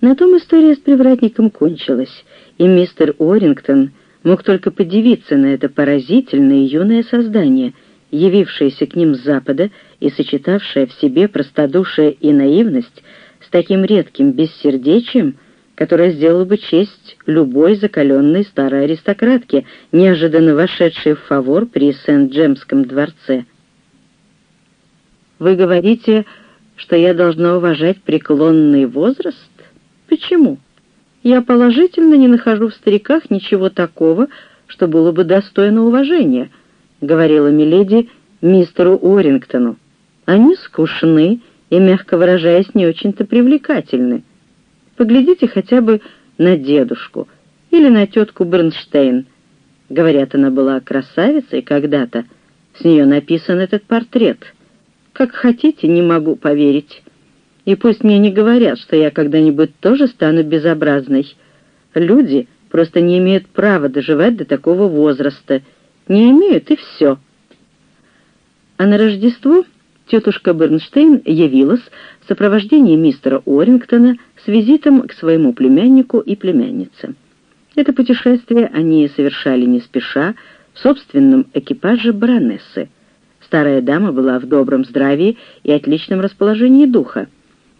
На том история с привратником кончилась, и мистер Уоррингтон мог только подивиться на это поразительное юное создание, явившееся к ним с запада и сочетавшее в себе простодушие и наивность с таким редким бессердечием, которое сделало бы честь любой закаленной старой аристократке, неожиданно вошедшей в фавор при Сент-Джемском дворце. «Вы говорите, что я должна уважать преклонный возраст? Почему?» Я положительно не нахожу в стариках ничего такого, что было бы достойно уважения», — говорила Миледи мистеру Уоррингтону. «Они скучны и, мягко выражаясь, не очень-то привлекательны. Поглядите хотя бы на дедушку или на тетку Бернштейн. Говорят, она была красавицей когда-то. С нее написан этот портрет. Как хотите, не могу поверить». И пусть мне не говорят, что я когда-нибудь тоже стану безобразной. Люди просто не имеют права доживать до такого возраста. Не имеют, и все. А на Рождество тетушка Бернштейн явилась в сопровождении мистера Уоррингтона с визитом к своему племяннику и племяннице. Это путешествие они совершали не спеша, в собственном экипаже баронессы. Старая дама была в добром здравии и отличном расположении духа.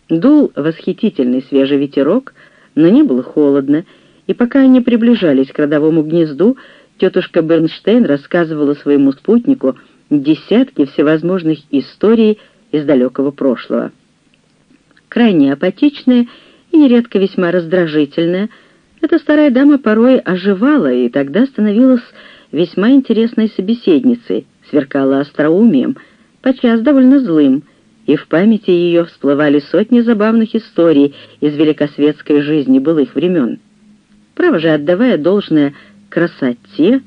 Дул восхитительный свежий ветерок, но не было холодно, и пока они приближались к родовому гнезду, тетушка Бернштейн рассказывала своему спутнику десятки всевозможных историй из далекого прошлого. Крайне апатичная и нередко весьма раздражительная, эта старая дама порой оживала и тогда становилась весьма интересной собеседницей, сверкала остроумием, подчас довольно злым, и в памяти ее всплывали сотни забавных историй из великосветской жизни былых времен. Право же, отдавая должное красоте,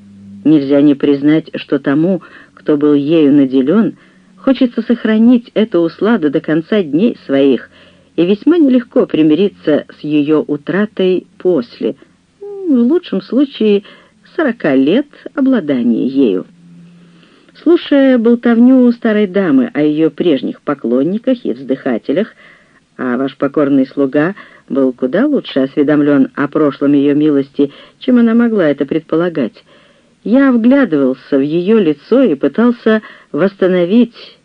нельзя не признать, что тому, кто был ею наделен, хочется сохранить эту усладу до конца дней своих, и весьма нелегко примириться с ее утратой после, в лучшем случае, сорока лет обладания ею. Слушая болтовню старой дамы о ее прежних поклонниках и вздыхателях, а ваш покорный слуга был куда лучше осведомлен о прошлом ее милости, чем она могла это предполагать, я вглядывался в ее лицо и пытался восстановить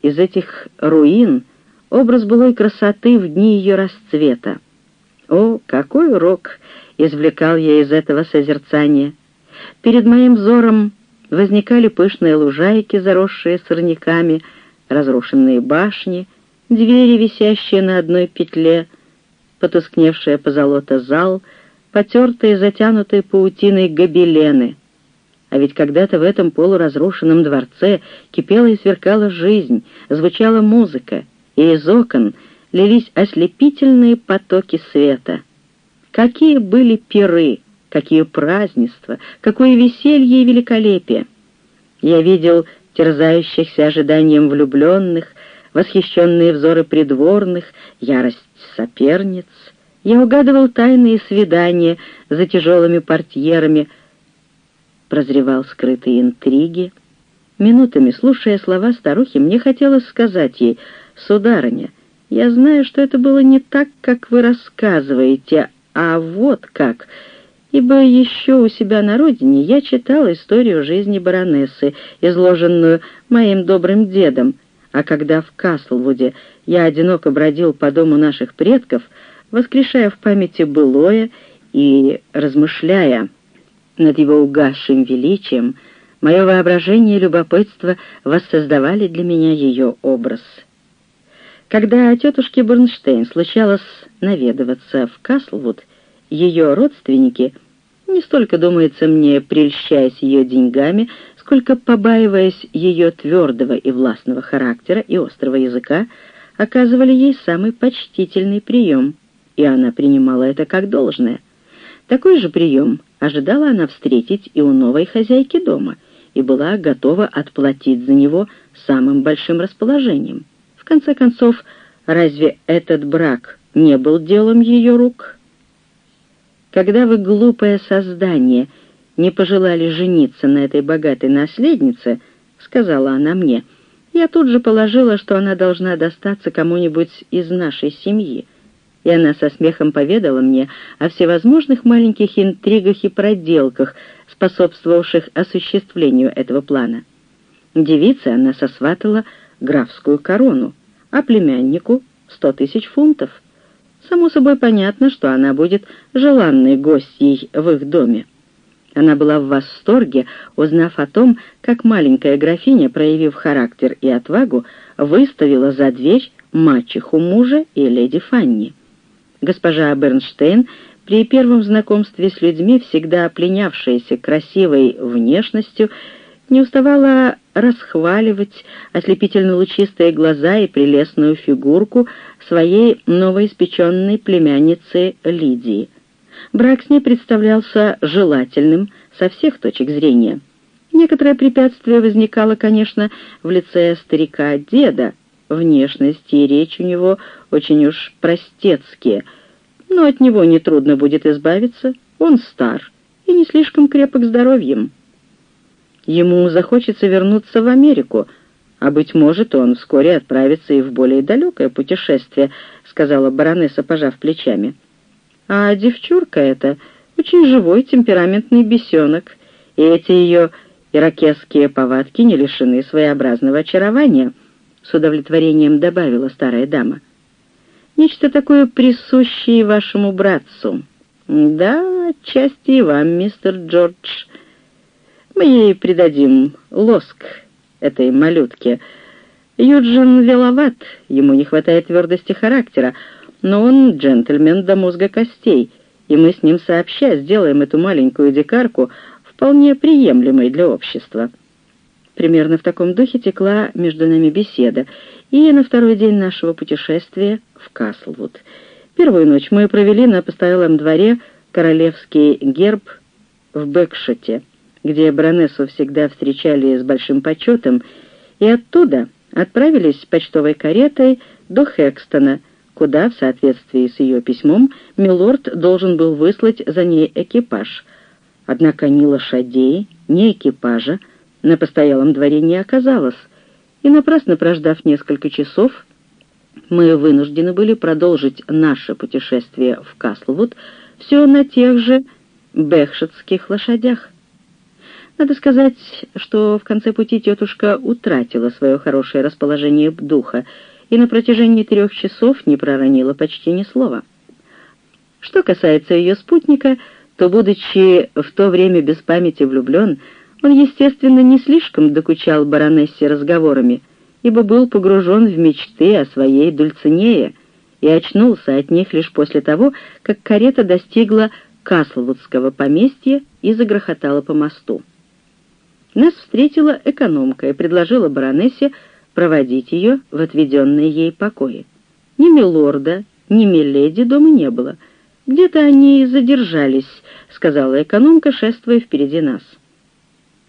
из этих руин образ былой красоты в дни ее расцвета. О, какой урок извлекал я из этого созерцания! Перед моим взором возникали пышные лужайки, заросшие сорняками, разрушенные башни, двери, висящие на одной петле, потускневшая позолота зал, потертые, затянутые паутиной гобелены. А ведь когда-то в этом полуразрушенном дворце кипела и сверкала жизнь, звучала музыка, и из окон лились ослепительные потоки света. Какие были пиры! Какие празднества, какое веселье и великолепие! Я видел терзающихся ожиданием влюбленных, восхищенные взоры придворных, ярость соперниц. Я угадывал тайные свидания за тяжелыми портьерами, прозревал скрытые интриги. Минутами, слушая слова старухи, мне хотелось сказать ей, «Сударыня, я знаю, что это было не так, как вы рассказываете, а вот как ибо еще у себя на родине я читал историю жизни баронессы, изложенную моим добрым дедом, а когда в Каслвуде я одиноко бродил по дому наших предков, воскрешая в памяти былое и размышляя над его угасшим величием, мое воображение и любопытство воссоздавали для меня ее образ. Когда тетушке Борнштейн случалось наведываться в Каслвуд, ее родственники — не столько, думается мне, прельщаясь ее деньгами, сколько побаиваясь ее твердого и властного характера и острого языка, оказывали ей самый почтительный прием, и она принимала это как должное. Такой же прием ожидала она встретить и у новой хозяйки дома, и была готова отплатить за него самым большим расположением. В конце концов, разве этот брак не был делом ее рук?» Когда вы, глупое создание, не пожелали жениться на этой богатой наследнице, — сказала она мне, — я тут же положила, что она должна достаться кому-нибудь из нашей семьи. и она со смехом поведала мне о всевозможных маленьких интригах и проделках, способствовавших осуществлению этого плана. Девице она сосватала графскую корону, а племяннику — сто тысяч фунтов. Само собой понятно, что она будет желанной гостьей в их доме. Она была в восторге, узнав о том, как маленькая графиня, проявив характер и отвагу, выставила за дверь мачеху мужа и леди Фанни. Госпожа Бернштейн при первом знакомстве с людьми, всегда пленявшаяся красивой внешностью, не уставала расхваливать ослепительно-лучистые глаза и прелестную фигурку своей новоиспеченной племянницы Лидии. Брак с ней представлялся желательным со всех точек зрения. Некоторое препятствие возникало, конечно, в лице старика-деда, внешность и речь у него очень уж простецкие, но от него нетрудно будет избавиться, он стар и не слишком крепок здоровьем. Ему захочется вернуться в Америку, а, быть может, он вскоре отправится и в более далекое путешествие, сказала баронесса, пожав плечами. А девчурка эта очень живой темпераментный бесенок, и эти ее иракесские повадки не лишены своеобразного очарования, с удовлетворением добавила старая дама. Нечто такое присущее вашему братцу. Да, отчасти и вам, мистер Джордж. Мы ей придадим лоск этой малютке. Юджин веловат, ему не хватает твердости характера, но он джентльмен до мозга костей, и мы с ним сообща сделаем эту маленькую дикарку вполне приемлемой для общества». Примерно в таком духе текла между нами беседа, и на второй день нашего путешествия в Каслвуд. Первую ночь мы провели на постоялом дворе королевский герб в Бэкшоте, где баронессу всегда встречали с большим почетом, и оттуда отправились почтовой каретой до Хекстона, куда, в соответствии с ее письмом, милорд должен был выслать за ней экипаж. Однако ни лошадей, ни экипажа на постоялом дворе не оказалось, и напрасно прождав несколько часов, мы вынуждены были продолжить наше путешествие в Каслвуд все на тех же бехшетских лошадях. Надо сказать, что в конце пути тетушка утратила свое хорошее расположение духа и на протяжении трех часов не проронила почти ни слова. Что касается ее спутника, то, будучи в то время без памяти влюблен, он, естественно, не слишком докучал баронессе разговорами, ибо был погружен в мечты о своей Дульцинее и очнулся от них лишь после того, как карета достигла Каслвудского поместья и загрохотала по мосту. Нас встретила экономка и предложила баронессе проводить ее в отведенные ей покои. Ни милорда, ни миледи дома не было. Где-то они задержались, — сказала экономка, шествуя впереди нас.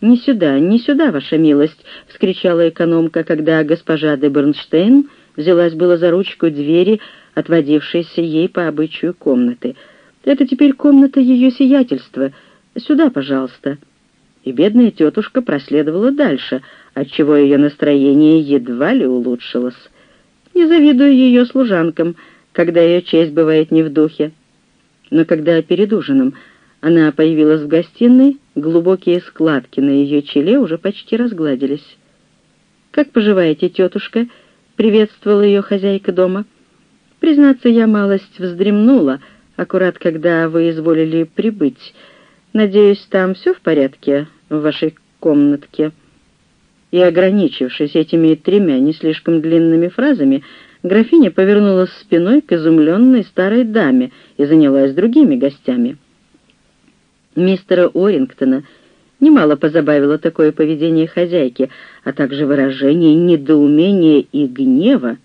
«Не сюда, не сюда, ваша милость!» — вскричала экономка, когда госпожа де Бернштейн взялась было за ручку двери, отводившейся ей по обычаю комнаты. «Это теперь комната ее сиятельства. Сюда, пожалуйста» и бедная тетушка проследовала дальше, отчего ее настроение едва ли улучшилось. Не завидую ее служанкам, когда ее честь бывает не в духе. Но когда перед ужином она появилась в гостиной, глубокие складки на ее челе уже почти разгладились. «Как поживаете, тетушка?» — приветствовала ее хозяйка дома. «Признаться, я малость вздремнула, аккурат когда вы изволили прибыть. Надеюсь, там все в порядке в вашей комнатке». И, ограничившись этими тремя не слишком длинными фразами, графиня повернулась спиной к изумленной старой даме и занялась другими гостями. Мистера Орингтона немало позабавило такое поведение хозяйки, а также выражение недоумения и гнева,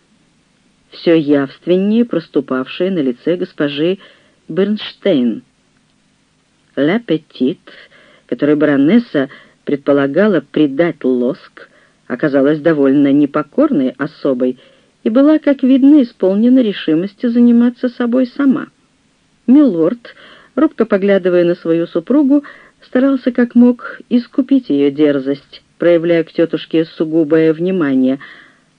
все явственнее проступавшее на лице госпожи Бернштейн. «Ля Петит», которой баронесса предполагала придать лоск, оказалась довольно непокорной особой и была, как видно, исполнена решимости заниматься собой сама. Милорд, робко поглядывая на свою супругу, старался как мог искупить ее дерзость, проявляя к тетушке сугубое внимание,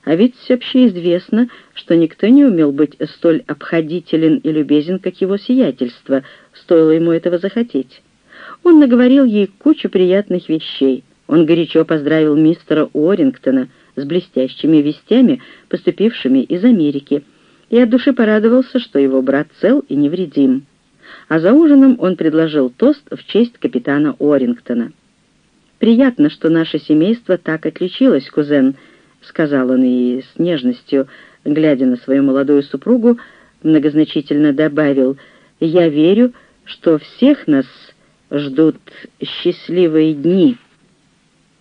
А ведь общеизвестно, что никто не умел быть столь обходителен и любезен, как его сиятельство, стоило ему этого захотеть. Он наговорил ей кучу приятных вещей. Он горячо поздравил мистера Уоррингтона с блестящими вестями, поступившими из Америки, и от души порадовался, что его брат цел и невредим. А за ужином он предложил тост в честь капитана Уоррингтона. «Приятно, что наше семейство так отличилось, кузен», — сказал он и с нежностью, глядя на свою молодую супругу, многозначительно добавил, «Я верю, что всех нас ждут счастливые дни».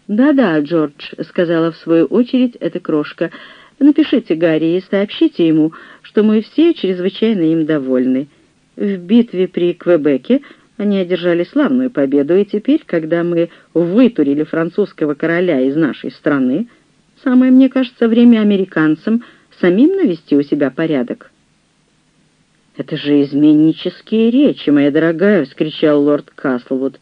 «Да-да, Джордж», — сказала в свою очередь эта крошка, «напишите Гарри и сообщите ему, что мы все чрезвычайно им довольны. В битве при Квебеке они одержали славную победу, и теперь, когда мы вытурили французского короля из нашей страны, Самое, мне кажется, время американцам самим навести у себя порядок. «Это же изменнические речи, моя дорогая!» — вскричал лорд Каслвуд.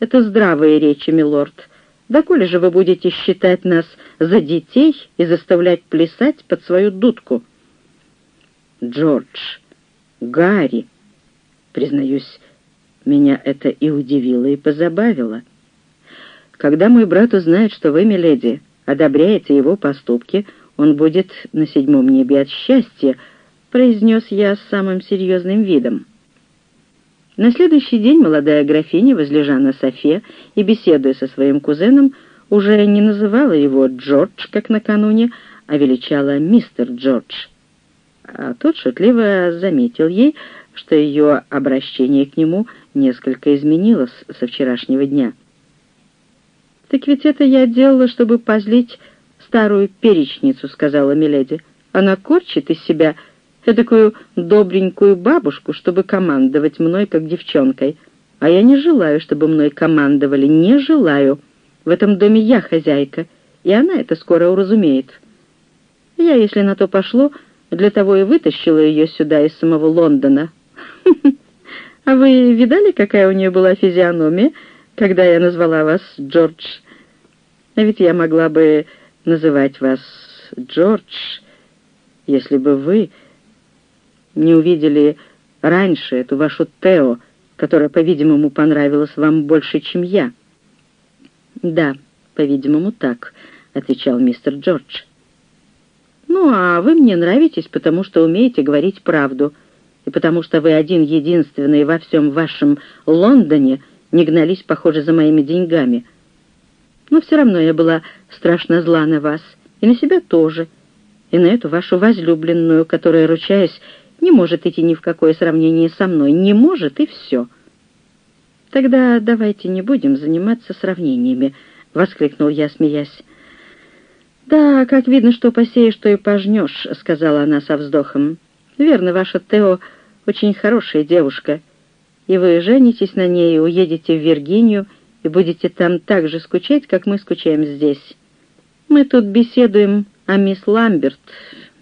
«Это здравые речи, милорд. Доколе же вы будете считать нас за детей и заставлять плясать под свою дудку?» «Джордж, Гарри!» Признаюсь, меня это и удивило, и позабавило. «Когда мой брат узнает, что вы, миледи, одобряете его поступки, он будет на седьмом небе от счастья», — произнес я с самым серьезным видом. На следующий день молодая графиня, возлежа на софе и беседуя со своим кузеном, уже не называла его Джордж, как накануне, а величала мистер Джордж. А тот шутливо заметил ей, что ее обращение к нему несколько изменилось со вчерашнего дня. «Так ведь это я делала, чтобы позлить старую перечницу», — сказала Миледи. «Она корчит из себя такую добренькую бабушку, чтобы командовать мной, как девчонкой. А я не желаю, чтобы мной командовали, не желаю. В этом доме я хозяйка, и она это скоро уразумеет. Я, если на то пошло, для того и вытащила ее сюда из самого Лондона. А вы видали, какая у нее была физиономия, когда я назвала вас Джордж. А ведь я могла бы называть вас Джордж, если бы вы не увидели раньше эту вашу Тео, которая, по-видимому, понравилась вам больше, чем я. «Да, по-видимому, так», — отвечал мистер Джордж. «Ну, а вы мне нравитесь, потому что умеете говорить правду, и потому что вы один единственный во всем вашем Лондоне — не гнались, похоже, за моими деньгами. Но все равно я была страшно зла на вас, и на себя тоже, и на эту вашу возлюбленную, которая, ручаясь, не может идти ни в какое сравнение со мной, не может, и все. Тогда давайте не будем заниматься сравнениями, — воскликнул я, смеясь. «Да, как видно, что посеешь, то и пожнешь», — сказала она со вздохом. «Верно, ваша Тео очень хорошая девушка» и вы женитесь на ней, уедете в Виргинию и будете там так же скучать, как мы скучаем здесь. Мы тут беседуем о мисс Ламберт,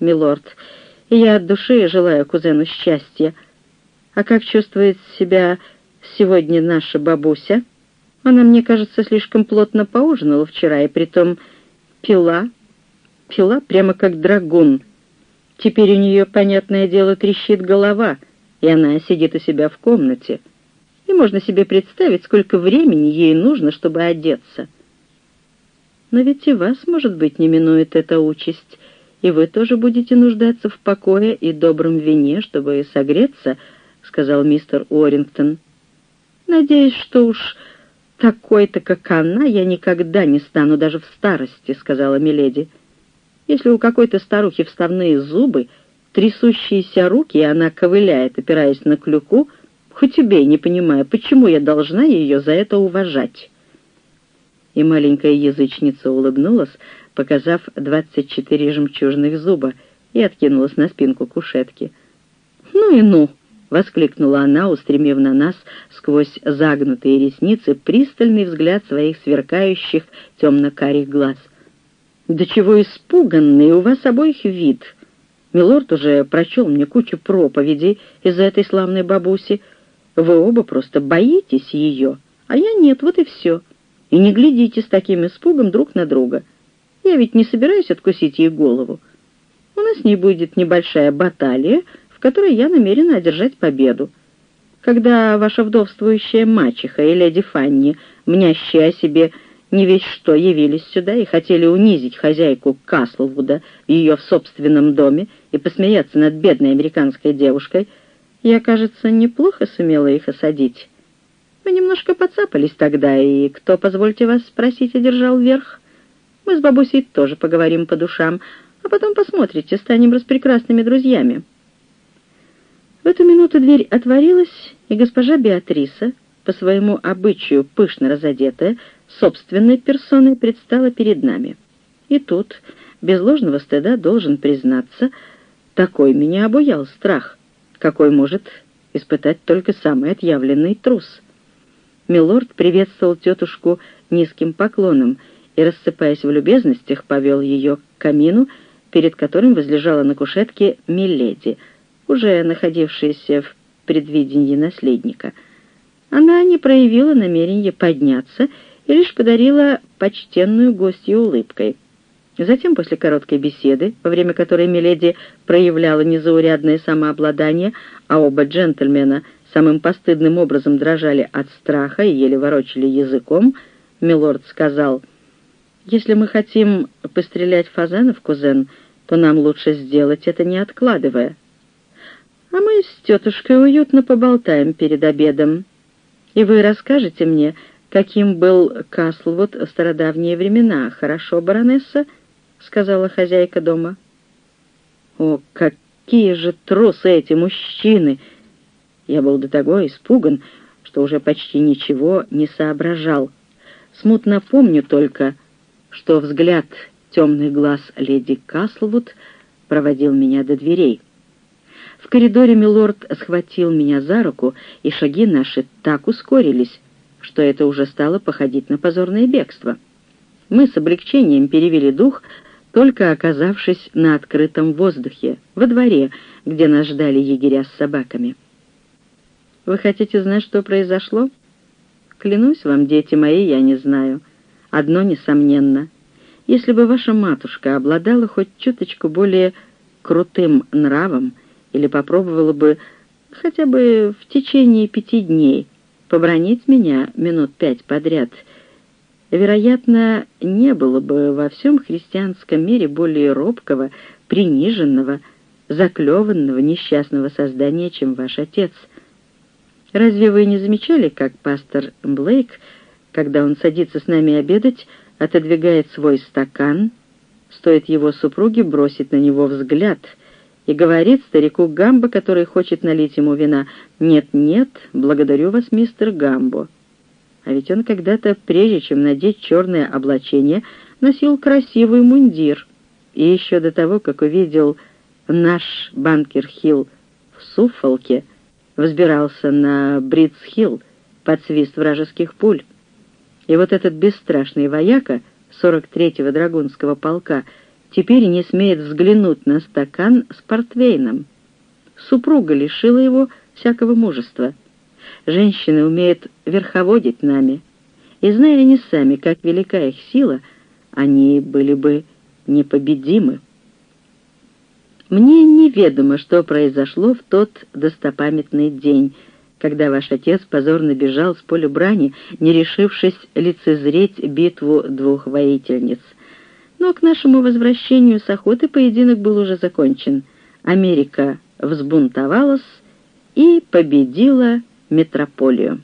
милорд, и я от души желаю кузену счастья. А как чувствует себя сегодня наша бабуся? Она, мне кажется, слишком плотно поужинала вчера, и притом пила, пила прямо как драгун. Теперь у нее, понятное дело, трещит голова — и она сидит у себя в комнате, и можно себе представить, сколько времени ей нужно, чтобы одеться. Но ведь и вас, может быть, не минует эта участь, и вы тоже будете нуждаться в покое и добром вине, чтобы согреться, — сказал мистер Уоррингтон. Надеюсь, что уж такой-то, как она, я никогда не стану даже в старости, — сказала Миледи. Если у какой-то старухи вставные зубы, трясущиеся руки, и она ковыляет, опираясь на клюку, хоть убей, не понимая, почему я должна ее за это уважать. И маленькая язычница улыбнулась, показав двадцать четыре жемчужных зуба, и откинулась на спинку кушетки. «Ну и ну!» — воскликнула она, устремив на нас сквозь загнутые ресницы пристальный взгляд своих сверкающих темно-карих глаз. «Да чего испуганный у вас обоих вид!» Милорд уже прочел мне кучу проповедей из-за этой славной бабуси. Вы оба просто боитесь ее, а я нет, вот и все. И не глядите с таким испугом друг на друга. Я ведь не собираюсь откусить ей голову. У нас с ней будет небольшая баталия, в которой я намерена одержать победу. Когда ваша вдовствующая мачеха и леди Фанни, мнящие о себе не весь что, явились сюда и хотели унизить хозяйку Каслвуда ее в собственном доме и посмеяться над бедной американской девушкой, я, кажется, неплохо сумела их осадить. Мы немножко подцапались тогда, и кто, позвольте вас спросить, одержал верх? Мы с бабусей тоже поговорим по душам, а потом посмотрите, станем распрекрасными друзьями». В эту минуту дверь отворилась, и госпожа Беатриса, по своему обычаю пышно разодетая, собственной персоной предстала перед нами. И тут, без ложного стыда, должен признаться, такой меня обуял страх, какой может испытать только самый отъявленный трус. Милорд приветствовал тетушку низким поклоном и, рассыпаясь в любезностях, повел ее к камину, перед которым возлежала на кушетке Миледи, уже находившаяся в предвидении наследника. Она не проявила намерения подняться и лишь подарила почтенную гостью улыбкой. Затем, после короткой беседы, во время которой Миледи проявляла незаурядное самообладание, а оба джентльмена самым постыдным образом дрожали от страха и еле ворочали языком, Милорд сказал, «Если мы хотим пострелять фазанов, кузен, то нам лучше сделать это, не откладывая. А мы с тетушкой уютно поболтаем перед обедом, и вы расскажете мне, каким был Каслвуд в стародавние времена. Хорошо, баронесса?» — сказала хозяйка дома. «О, какие же трусы эти мужчины!» Я был до того испуган, что уже почти ничего не соображал. Смутно помню только, что взгляд темных глаз леди Каслвуд проводил меня до дверей. В коридоре милорд схватил меня за руку, и шаги наши так ускорились, что это уже стало походить на позорное бегство. Мы с облегчением перевели дух, только оказавшись на открытом воздухе, во дворе, где нас ждали егеря с собаками. Вы хотите знать, что произошло? Клянусь вам, дети мои, я не знаю. Одно несомненно. Если бы ваша матушка обладала хоть чуточку более крутым нравом или попробовала бы хотя бы в течение пяти дней побронить меня минут пять подряд, вероятно, не было бы во всем христианском мире более робкого, приниженного, заклеванного, несчастного создания, чем ваш отец. Разве вы не замечали, как пастор Блейк, когда он садится с нами обедать, отодвигает свой стакан, стоит его супруге бросить на него взгляд — и говорит старику Гамбо, который хочет налить ему вина, «Нет-нет, благодарю вас, мистер Гамбо». А ведь он когда-то, прежде чем надеть черное облачение, носил красивый мундир. И еще до того, как увидел наш Банкер-Хилл в Суффолке, взбирался на Бритс-Хилл под свист вражеских пуль. И вот этот бесстрашный вояка 43-го драгунского полка — теперь не смеет взглянуть на стакан с портвейном. Супруга лишила его всякого мужества. Женщины умеют верховодить нами, и, зная они сами, как велика их сила, они были бы непобедимы. Мне неведомо, что произошло в тот достопамятный день, когда ваш отец позорно бежал с поля брани, не решившись лицезреть битву двух воительниц — но к нашему возвращению с охоты поединок был уже закончен. Америка взбунтовалась и победила метрополию.